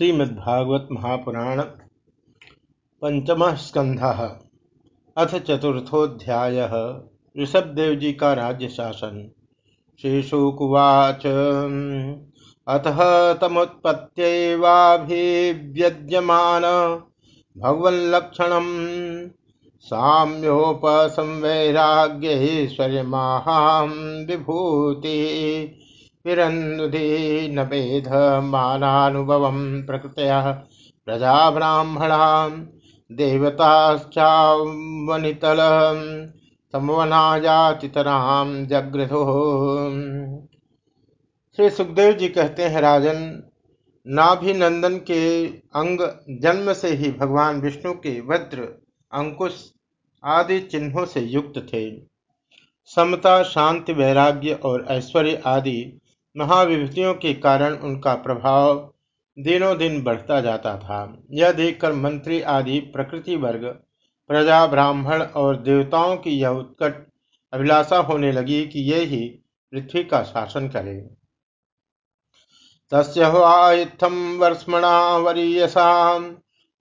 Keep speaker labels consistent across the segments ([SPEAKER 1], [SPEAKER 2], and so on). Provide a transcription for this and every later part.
[SPEAKER 1] श्रीमद्भागवत महापुराण पंचम स्कंध अथ चतुर्थोध्याय ऋषभदेव जी का राज्य शासन श्रीशुकुवाच। अतः तमुत्पत्त्यवाभिव्यज्यमान भगवल्लक्षण साम्योपसंवैराग्यैश्वर्यमाहां विभूति। विरन्नुदीन प्रकृतयः प्रजा ब्राह्मणां देवताश्चावनितलं समवनाजातितरां जगृधो श्री सुखदेव जी कहते हैं, राजन, नाभिनंदन के अंग जन्म से ही भगवान विष्णु के वज्र, अंकुश आदि चिन्हों से युक्त थे। समता, शांति, वैराग्य और ऐश्वर्य आदि महाविभूतियों के कारण उनका प्रभाव दिनों दिन बढ़ता जाता था। यह देखकर मंत्री आदि, प्रकृति वर्ग, प्रजा, ब्राह्मण और देवताओं की यह उत्कट अभिलाषा होने लगी कि ये ही पृथ्वी का शासन करे। तस्वाइत्थम वर्ष्मणा वरीयसा,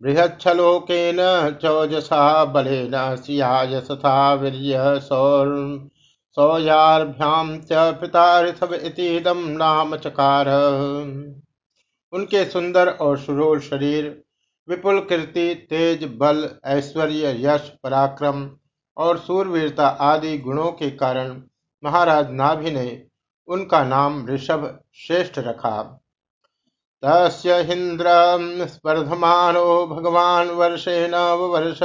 [SPEAKER 1] बृहच्छलोकेन चौजसा, बलेन सियाय सथा वीर्य सौर सौजाभ्याम च पिता ऋषभ इतिदम नाम चकार उनके सुंदर और सुरोल शरीर, विपुल कीर्ति, तेज बल, ऐश्वर्य, यश, पराक्रम और सूरवीरता आदि गुणों के कारण महाराज नाभि ने उनका नाम ऋषभ श्रेष्ठ रखा। तस्य हिंद्र स्पर्धमानो भगवान वर्षेण वर्ष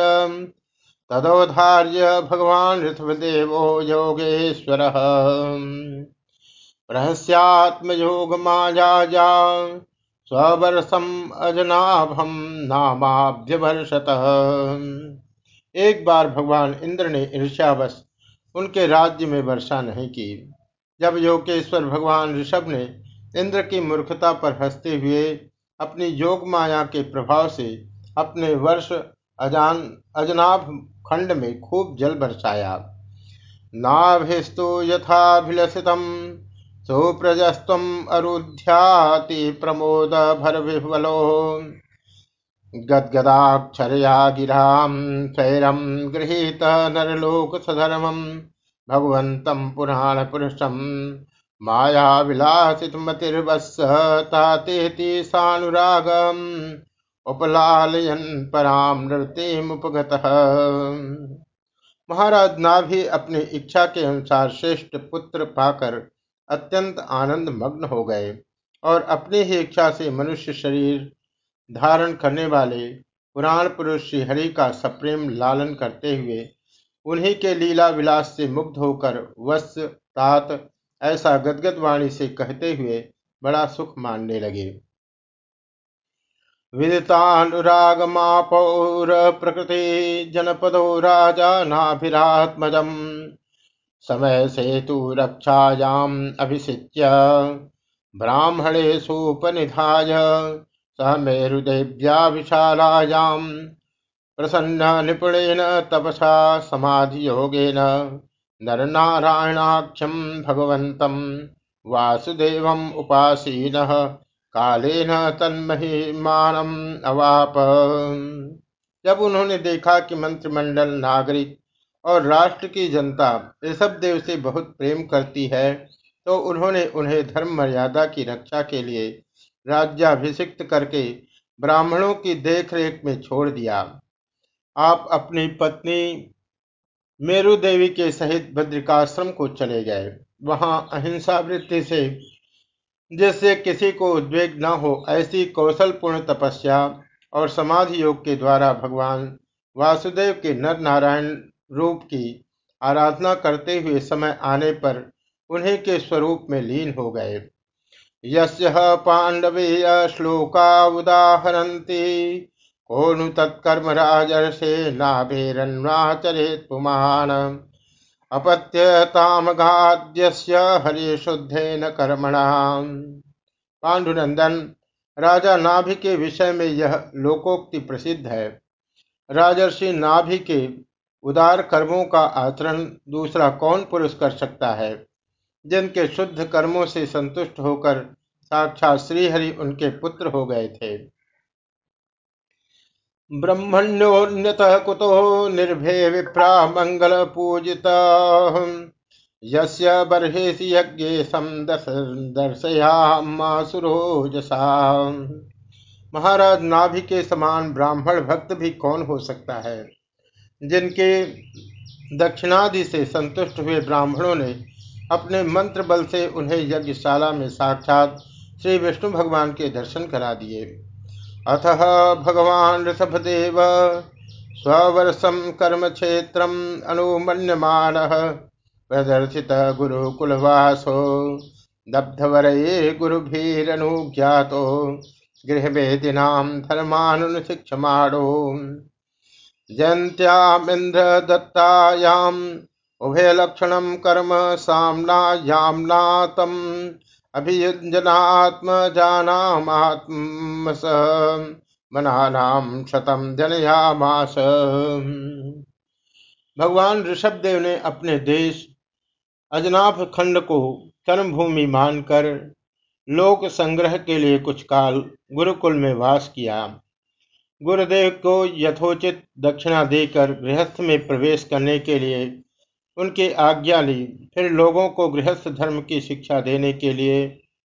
[SPEAKER 1] तदोधार्य भगवान ऋषभदेवो योगेश्वर। रहस्यात्मयोग माया स्वर्षम अजनाभम नामाभ्यवर्षत एक बार भगवान इंद्र ने ईर्ष्यावश उनके राज्य में वर्षा नहीं की। जब योगेश्वर भगवान ऋषभ ने इंद्र की मूर्खता पर हँसते हुए अपनी योग माया के प्रभाव से अपने वर्ष अजान, अजनाभ खंड में खूब जल बरसाया। नाभिस्तु यथाभिलषितम सुप्रजस्त्वम अरुध्याति प्रमोद भर विह्वलो गदगदाक्षरया गिराम शैरम गृहीत नरलोक सधर्मम भगवंतम पुराण पुरुषम माया विलासित मतिर्वत्स तातेति सानुरागम। उपलालयन पराम नृत्यमुपगत महाराज नाभि अपनी इच्छा के अनुसार श्रेष्ठ पुत्र पाकर अत्यंत आनंद मग्न हो गए और अपनी ही इच्छा से मनुष्य शरीर धारण करने वाले पुराण पुरुष श्री हरि का सप्रेम लालन करते हुए उन्हीं के लीला विलास से मुग्ध होकर वत्स, तात ऐसा गदगद वाणी से कहते हुए बड़ा सुख मानने लगे। विदितानुरागमापौर प्रकृति जनपदो राजा नाभिरात्मजम्। समय सेतु रक्षायाम् अभिषिच्य। ब्राह्मणेषुपनिधाय स मेरुदेव्या विशालायाम् प्रसन्न निपुणेन तपसा समाधियोगेन। नरनारायणाख्यं भगवन्तं। वासुदेवम् उपासीनः। कालेन तन्महिमानम अवाप। जब उन्होंने देखा कि मंत्रिमंडल, नागरिक और राष्ट्र की जनता ऋषभ देव से बहुत प्रेम करती है तो उन्होंने उन्हें धर्म मर्यादा की रक्षा के लिए राज्याभिषिक्त करके ब्राह्मणों की देखरेख में छोड़ दिया। आप अपनी पत्नी मेरु देवी के सहित बद्रिकाश्रम को चले गए। वहाँ अहिंसा वृत्ति से जिससे किसी को उद्वेग न हो, ऐसी कौशलपूर्ण तपस्या और समाधि योग के द्वारा भगवान वासुदेव के नर नारायण रूप की आराधना करते हुए समय आने पर उन्हीं के स्वरूप में लीन हो गए। यस्य पांडवे श्लोका उदाहरती को नु तत्कर्म राजर्षे नाभेरन्वाचरेत पुमान अपत्यतामगाद्यस्य हरिशुद्धेन कर्मणा पांडुनंदन, राजा नाभि के विषय में यह लोकोक्ति प्रसिद्ध है। राजर्षि नाभि के उदार कर्मों का आचरण दूसरा कौन पुरुष कर सकता है? जिनके शुद्ध कर्मों से संतुष्ट होकर साक्षात श्रीहरि उनके पुत्र हो गए थे। ब्रह्मण्योन्यत कुतो निर्भय विप्रा मंगल यस्य बर्हेसि यज्ञेशं दर्शयामासुरोजसा महाराज नाभि के समान ब्राह्मण भक्त भी कौन हो सकता है? जिनके दक्षिणादि से संतुष्ट हुए ब्राह्मणों ने अपने मंत्र बल से उन्हें यज्ञशाला में साक्षात श्री विष्णु भगवान के दर्शन करा दिए। अथ भगवान ऋषभदेव स्वर्षम कर्म क्षेत्र अनुमन्यमान प्रदर्शित गुरुकुलवासो दब्धवर गुरुभिरनुज्ञातो, गृहवेदिनां धर्मानुशिक्षमाणो जयन्त्यामिन्द्र दत्तायाम् उभयलक्षणं कर्म साम्नायाम्नातम् अभियुञ्जनात्मजानामात्मस मनानाम शतम जनयामास। भगवान ऋषभ देव ने अपने देश अजनाभ खंड को कर्मभूमि मानकर लोक संग्रह के लिए कुछ काल गुरुकुल में वास किया। गुरुदेव को यथोचित दक्षिणा देकर गृहस्थ में प्रवेश करने के लिए उनकी आज्ञा ली। फिर लोगों को गृहस्थ धर्म की शिक्षा देने के लिए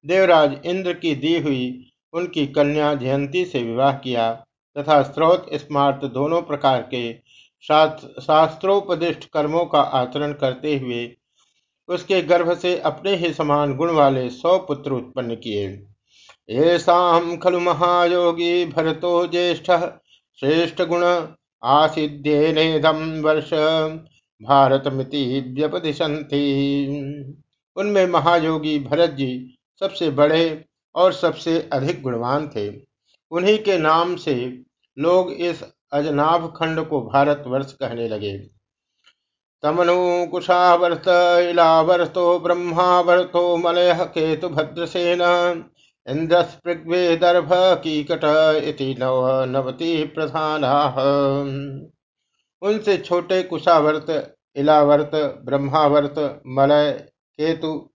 [SPEAKER 1] देवराज इंद्र की दी हुई उनकी कन्या जयंती से विवाह किया तथा स्त्रोत स्मार्त दोनों प्रकार के शास्त्रोपदिष्ट कर्मों का आचरण करते हुए उसके गर्भ से अपने ही समान गुण वाले सौ पुत्र उत्पन्न किए। ऐसा खलु महायोगी भरतो ज्येष्ठ, श्रेष्ठ गुण आसिध्येनेदम वर्ष। भारतमिति व्यपदिशंति उनमें महायोगी भरत जी सबसे बड़े और सबसे अधिक गुणवान थे। उन्हीं के नाम से लोग इस अजनाभ खंड को भारतवर्ष कहने लगे। तमनु कुशावर्त इलावर्तो ब्रह्मावर्तो मलय केतु भद्रसेन इंद्रस्पृग्वेदर्भ कीकट इति नव नवति प्रधान उनसे छोटे कुशावर्त इलावर्त, ब्रह्मावर्त मलय केतु,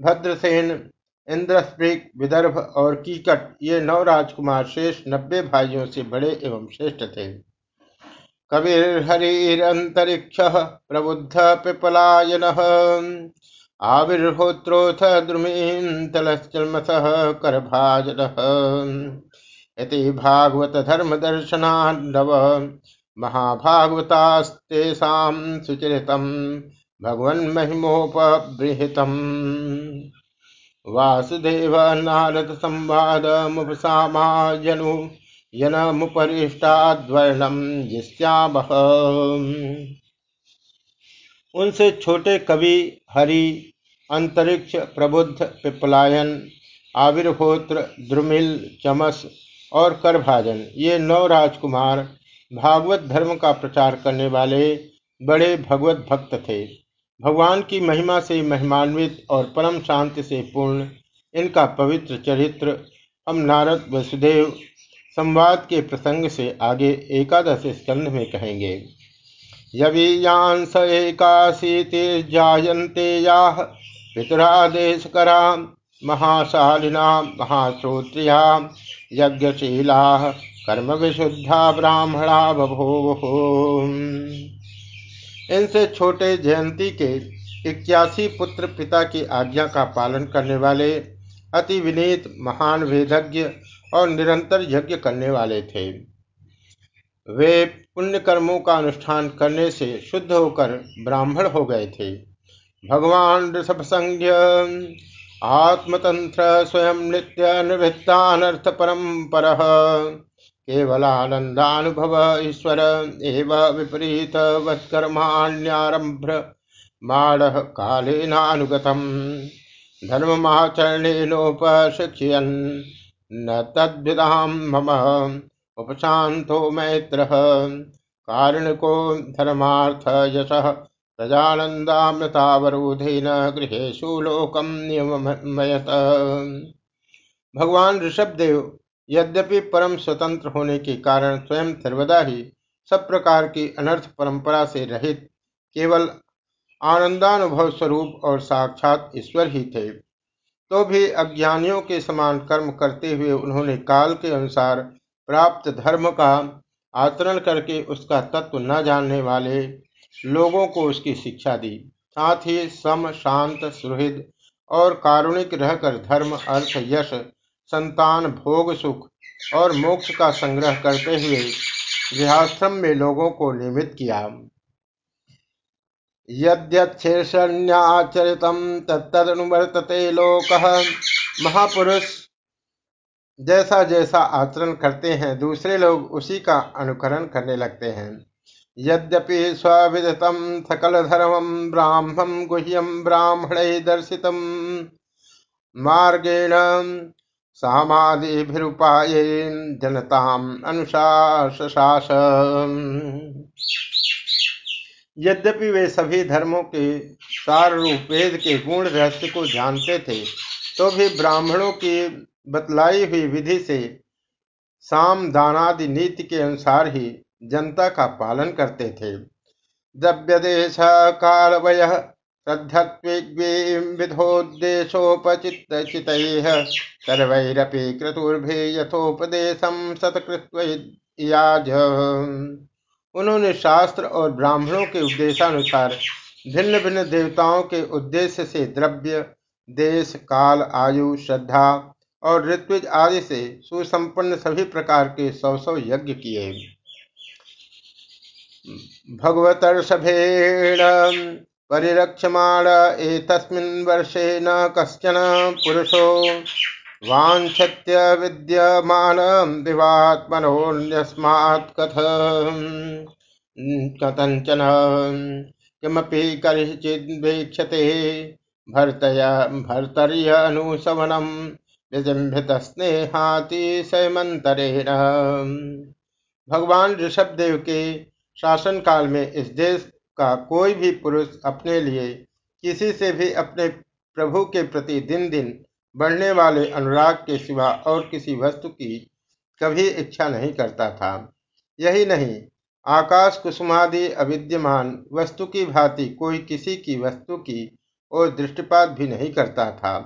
[SPEAKER 1] भद्रसेन इंद्रस्प्रिक विदर्भ और कीकट, ये नौ राजकुमार शेष नब्बे भाइयों से बड़े एवं श्रेष्ठ थे। कविर्हरिरंतरिक्ष प्रबुद्ध पिपलायन आविर्होत्रोथ द्रुमीन्तलश्चल्मसः करभाजनः। इति भागवत धर्म दर्शनान्नव महाभागवतास्तेषां सुचरितं भगवन्महिमोपबृहितम्। वासुदेव नारद संवादमुपसामायनु यनमुपरिष्टाद्वर्णम जिस्यामः उनसे छोटे कवि हरि, अंतरिक्ष प्रबुद्ध पिपलायन आविर्होत्र द्रुमिल चमस और करभाजन, ये नौ राजकुमार भागवत धर्म का प्रचार करने वाले बड़े भगवत भक्त थे। भगवान की महिमा से महिमान्वित और परम शांति से पूर्ण इनका पवित्र चरित्र हम नारद वसुदेव संवाद के प्रसंग से आगे एकादश स्कंध में कहेंगे। यवीयांस एकाशीतिर्जायन्ते याः पितुरादेशकरा महाशालिना महाश्रोत्रिया यज्ञशीला कर्म विशुद्धा ब्राह्मणा बभूव। इनसे छोटे जयंती के इक्यासी पुत्र पिता की आज्ञा का पालन करने वाले, अति विनीत, महान वेदज्ञ और निरंतर यज्ञ करने वाले थे। वे पुण्य कर्मों का अनुष्ठान करने से शुद्ध होकर ब्राह्मण हो गए थे। भगवान ऋषभ संज्ञ आत्मतंत्र स्वयं नित्य निवृत्तानर्थ परम्पर केवलानंदानुभव ईश्वर, एव विपरीत वत्कर्माण्यारंभ माड़ कालेनानुगतम। धर्ममाचरणेनोपशिक्षयन्, न तद्विदाम मम। उपशांतो मैत्र। कारणको धर्मार्थ यश प्रजानंदामृतावरोधेन गृहेशु लोकम नियमयत भगवान ऋषभ देव यद्यपि परम स्वतंत्र होने के कारण स्वयं सर्वदा ही सब प्रकार की अनर्थ परंपरा से रहित केवल आनंदानुभव स्वरूप और साक्षात ईश्वर ही थे। तो भी अज्ञानियों के समान कर्म करते हुए उन्होंने काल के अनुसार प्राप्त धर्म का आचरण करके उसका तत्व न जानने वाले लोगों को उसकी शिक्षा दी। साथ ही सम, शांत, सुहृद और कारुणिक रहकर धर्म, अर्थ, यश संतान, भोग, सुख और मोक्ष का संग्रह करते हुए गृहाश्रम में लोगों को नियमित किया। यद्यशीर्षण्याचरित तत्तदनुवर्तते लोक। महापुरुष जैसा जैसा आचरण करते हैं, दूसरे लोग उसी का अनुकरण करने लगते हैं। यद्यपि स्विधतम सकल धर्म ब्राह्मण गुह्यम ब्राह्मण दर्शित मार्गेण सामादिभिरुपाय जनताम अनुशास यद्यपि वे सभी धर्मों के सार रूप वेद के गुण रहस्य को जानते थे तो भी ब्राह्मणों की बतलाई हुई विधि से साम दानादि नीति के अनुसार ही जनता का पालन करते थे। द्रव्य देश काल वय विधोद्देशोपचित चित सर्वैरपि क्रतुर्भे यथोपदेशम सतकृत्याज उन्होंने शास्त्र और ब्राह्मणों के उपदेशानुसार भिन्न भिन्न देवताओं के उद्देश्य से द्रव्य, देश, काल, आयु, श्रद्धा और ऋत्विज आदि से सुसंपन्न सभी प्रकार के सौ सौ यज्ञ किए। भगवतर्षभेण परिरक्षमाण एतस्मिन् वर्षे न कश्चन पुरुषो वाञ्छत्य विद्यमान दिवात्मनोऽन्यस्मात् कथ। कथञ्चन कर्हिचिद्वेक्षते भर्तय भर्तर्य अनुशवनम् निजम्भित स्नेहातिशयमंतरेण भगवान ऋषभ देव के शासन काल में इस देश का कोई भी पुरुष अपने लिए किसी से भी अपने प्रभु के प्रति दिन दिन बढ़ने वाले अनुराग के सिवा और किसी वस्तु की कभी इच्छा नहीं करता था। यही नहीं, आकाश कुसुमादि अविद्यमान वस्तु की भांति कोई किसी की वस्तु की ओर दृष्टिपात भी नहीं करता था।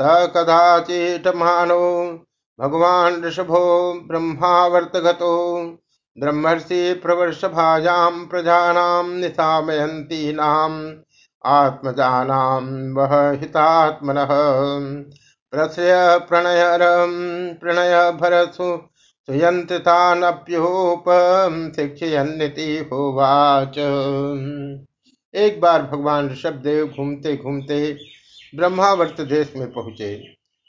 [SPEAKER 1] स कदाचिटमानो भगवान ऋषभो ब्रह्मावर्तगतो ब्रह्मर्षि प्रवर्षभायां प्रजानां निशामयन्तीनाम् आत्मजानां वह हितात्मनः। प्रसय प्रणय प्रणय भरसु सुयंत्रितानप्योपम शिक्षयन्निति होवाच। एक बार भगवान ऋषभ देव घूमते घूमते ब्रह्मावर्त देश में पहुँचे।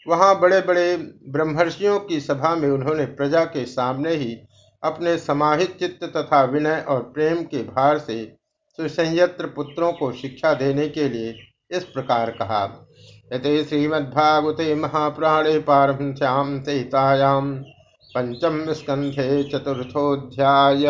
[SPEAKER 1] वहाँ बड़े बड़े ब्रह्मर्षियों की सभा में उन्होंने प्रजा के सामने ही अपने समाहित चित्त तथा विनय और प्रेम के भार से सुसंयत्र पुत्रों को शिक्षा देने के लिए इस प्रकार कहा। ये श्रीमद्भागवते महाप्राणे पारमश्याम सहितायाम पंचम स्कंधे चतुर्थोध्याय